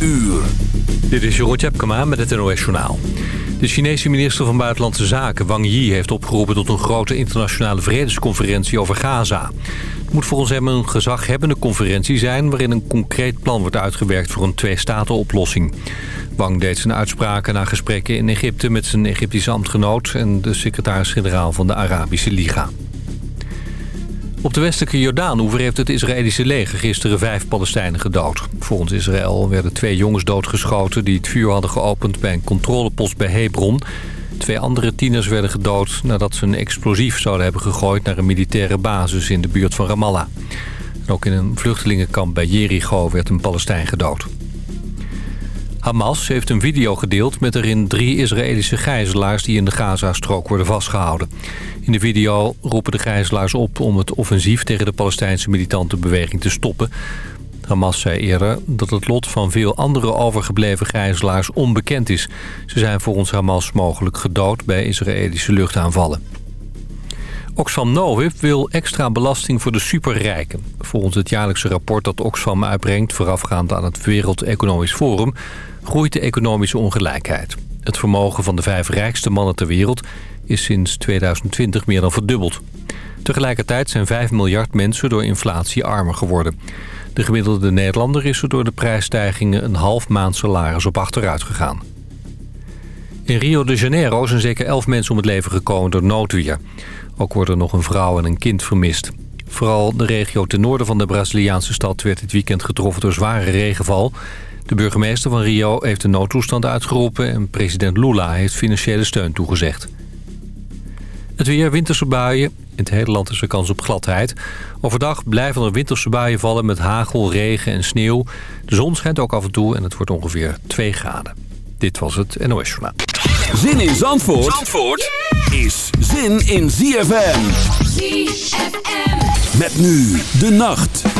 uur. Dit is Jeroen Tjepkema met het NOS Journaal. De Chinese minister van Buitenlandse Zaken, Wang Yi... heeft opgeroepen tot een grote internationale vredesconferentie over Gaza. Het moet volgens hem een gezaghebbende conferentie zijn... waarin een concreet plan wordt uitgewerkt voor een twee-staten-oplossing. Wang deed zijn uitspraken na gesprekken in Egypte... met zijn Egyptische ambtgenoot en de secretaris-generaal van de Arabische Liga. Op de westelijke Jordaanoever heeft het Israëlische leger gisteren vijf Palestijnen gedood. Volgens Israël werden twee jongens doodgeschoten die het vuur hadden geopend bij een controlepost bij Hebron. Twee andere tieners werden gedood nadat ze een explosief zouden hebben gegooid naar een militaire basis in de buurt van Ramallah. ook in een vluchtelingenkamp bij Jericho werd een Palestijn gedood. Hamas heeft een video gedeeld met erin drie Israëlische gijzelaars... die in de Gazastrook worden vastgehouden. In de video roepen de gijzelaars op om het offensief... tegen de Palestijnse militante beweging te stoppen. Hamas zei eerder dat het lot van veel andere overgebleven gijzelaars onbekend is. Ze zijn volgens Hamas mogelijk gedood bij Israëlische luchtaanvallen. Oxfam Novib wil extra belasting voor de superrijken. Volgens het jaarlijkse rapport dat Oxfam uitbrengt... voorafgaand aan het Wereld Economisch Forum groeit de economische ongelijkheid. Het vermogen van de vijf rijkste mannen ter wereld is sinds 2020 meer dan verdubbeld. Tegelijkertijd zijn 5 miljard mensen door inflatie armer geworden. De gemiddelde Nederlander is er door de prijsstijgingen een half maand salaris op achteruit gegaan. In Rio de Janeiro zijn zeker 11 mensen om het leven gekomen door noodweer. Ook worden nog een vrouw en een kind vermist. Vooral de regio ten noorden van de Braziliaanse stad werd dit weekend getroffen door zware regenval. De burgemeester van Rio heeft een noodtoestand uitgeroepen... en president Lula heeft financiële steun toegezegd. Het weer, winterse buien. In het hele land is er kans op gladheid. Overdag blijven er winterse buien vallen met hagel, regen en sneeuw. De zon schijnt ook af en toe en het wordt ongeveer 2 graden. Dit was het NOS Journaal. Zin in Zandvoort, Zandvoort is zin in ZFM. ZFM. Met nu de nacht.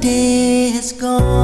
day is gone.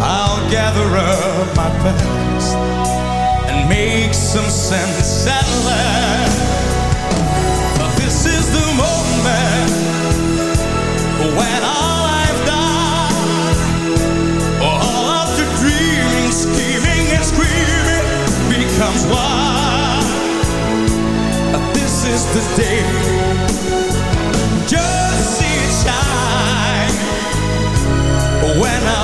I'll gather up my past and make some sense at last. But this is the moment when all I've done, all of the dreaming, scheming and screaming becomes wild. This is the day. Just see it shine when I.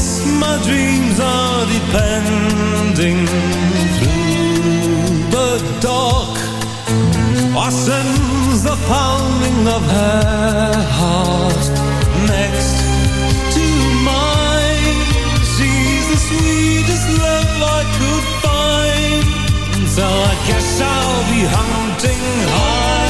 Upon my dreams are depending through the dark. I sense the pounding of her heart next to mine. She's the sweetest love I could find. So I guess I'll be hunting high